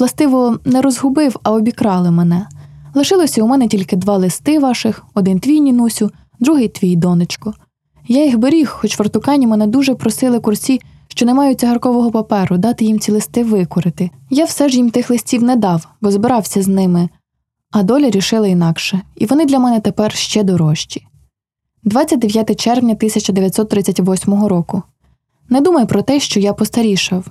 властиво, не розгубив, а обікрали мене. Лишилося у мене тільки два листи ваших: один твій нінусю, другий твій донечко. Я їх беріг, хоч в Ортукані мене дуже просили курсі, що не мають цигаркового паперу, дати їм ці листи викурити. Я все ж їм тих листів не дав, бо збирався з ними. А доля рішила інакше, і вони для мене тепер ще дорожчі. 29 червня 1938 року. Не думай про те, що я постарішав.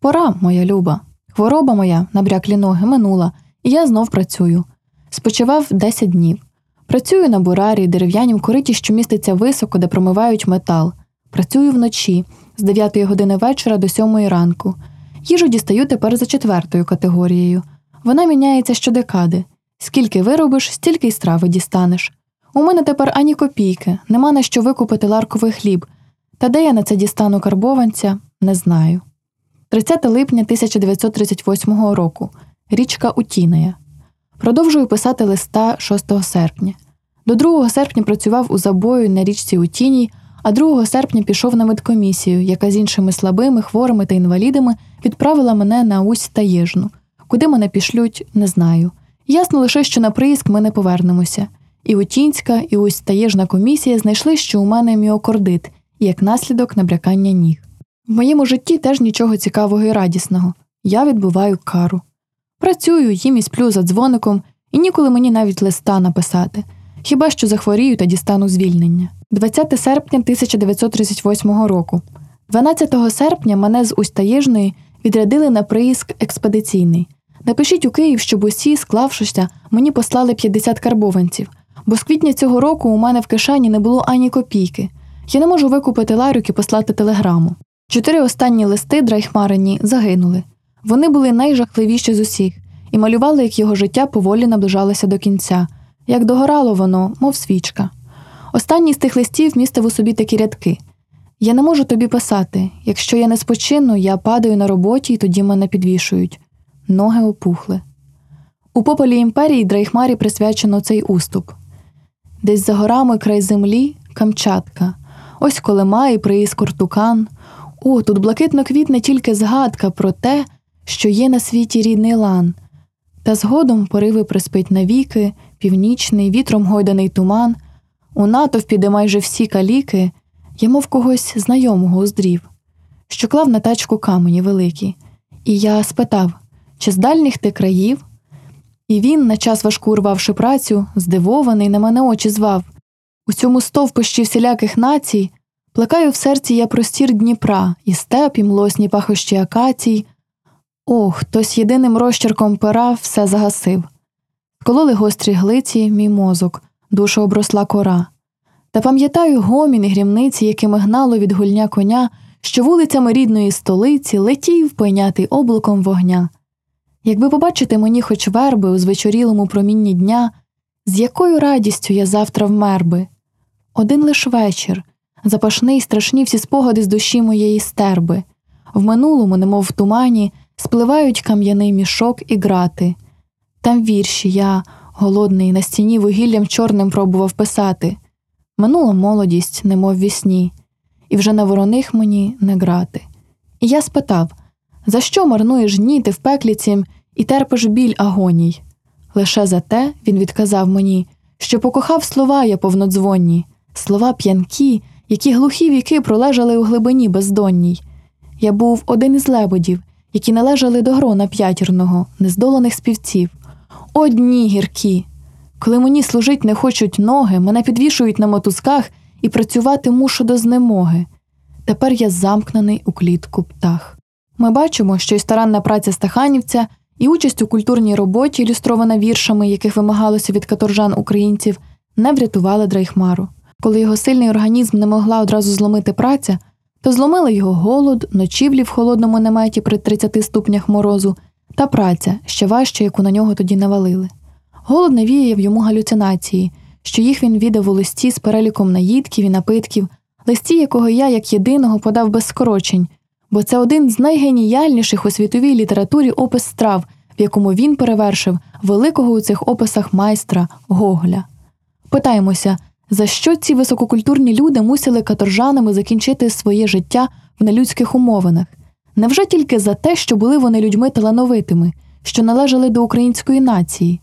Пора, моя люба. Хвороба моя, набряклі ноги, минула, і я знов працюю. Спочивав 10 днів. Працюю на бурарі, дерев'янім кориті, що міститься високо, де промивають метал. Працюю вночі з 9 години вечора до 7 ранку. Їжу дістаю тепер за четвертою категорією. Вона міняється щодекади. Скільки виробиш, стільки й страви дістанеш. У мене тепер ані копійки, нема на що викупити ларковий хліб. Та де я на це дістану карбованця, не знаю. 30 липня 1938 року. Річка Утінея. Продовжую писати листа 6 серпня. До 2 серпня працював у забою на річці Утіній, а 2 серпня пішов на медкомісію, яка з іншими слабими, хворими та інвалідами відправила мене на Усть та Єжну. Куди мене пішлють, не знаю. Ясно лише, що на приїзк ми не повернемося. І Утінська, і Усть та Єжна комісія знайшли, що у мене міокордит, і як наслідок набрякання ніг. В моєму житті теж нічого цікавого і радісного. Я відбуваю кару. Працюю, їм і сплю за дзвоником, і ніколи мені навіть листа написати, хіба що захворію та дістану звільнення. 20 серпня 1938 року. 12 серпня мене з Устаєжної відрядили на приїзд експедиційний. Напишіть у Київ, щоб усі, склавшися, мені послали 50 карбованців, бо з квітня цього року у мене в кишені не було ані копійки. Я не можу викупити ларюк і послати телеграму. Чотири останні листи Драйхмарині загинули. Вони були найжахливіші з усіх і малювали, як його життя поволі наближалося до кінця, як догорало воно, мов свічка. Останній з тих листів містив у собі такі рядки Я не можу тобі писати. Якщо я не спочину, я падаю на роботі і тоді мене підвішують. Ноги опухли. У пополі імперії Драйхмарі присвячено цей уступ. Десь за горами край землі Камчатка, ось Колема і приїзд Кортукан. О, тут блакитно квітне тільки згадка про те, що є на світі рідний лан, та згодом пориви приспить навіки, північний, вітром гойданий туман, у натовпі, де майже всі каліки, я мов когось знайомого уздрів, що клав на тачку камені великі, і я спитав, чи з дальніх ти країв? І він, на час важку урвавши працю, здивований, на мене очі звав. У цьому стовпищі всіляких націй плекаю в серці я простір Дніпра, і степ, і млосні пахощі акацій. Ох, хтось єдиним розчерком пера все загасив. Кололи гострі глиці, мій мозок, душа обросла кора. Та пам'ятаю гомін і грімниці, якими гнало від гульня коня, що вулицями рідної столиці летів пойнятий облаком вогня. Якби побачити мені хоч верби у звечорілому промінні дня, з якою радістю я завтра вмер би. Один лиш вечір, запашний страшні всі спогади з душі моєї стерби, в минулому, немов в тумані, спливають кам'яний мішок і грати. Там вірші я, голодний, на стіні вугіллям чорним пробував писати. Минула молодість, немов вісні, і вже на вороних мені не грати. І я спитав за що марнуєш дні ти в пеклі цім і терпиш біль агоній? Лише за те він відказав мені, що покохав слова я повнодзвонні, слова п'янкі, які глухі віки пролежали у глибині бездонній. Я був один із лебедів, які належали до грона п'ятірного, нездоланих співців. О дні гіркі! Коли мені служить не хочуть ноги, мене підвішують на мотузках і працювати мушу до знемоги. Тепер я замкнений у клітку птах. Ми бачимо, що й старанна праця стаханівця, і участь у культурній роботі, ілюстрована віршами, яких вимагалося від каторжан українців, не врятували Драйхмару. Коли його сильний організм не могла одразу зломити праця, то зломили його голод, ночівлі в холодному наметі при 30 ступнях морозу та праця ще важча, яку на нього тоді навалили. Голод навіяв йому галюцинації, що їх він віддав у листі з переліком наїдків і напитків, листі, якого я, як єдиного, подав без скорочень, бо це один з найгеніяльніших у світовій літературі опис страв, в якому він перевершив великого у цих описах майстра Гоголя. Питаємося, за що ці висококультурні люди мусили каторжанами закінчити своє життя в нелюдських умовинах? Невже тільки за те, що були вони людьми талановитими, що належали до української нації.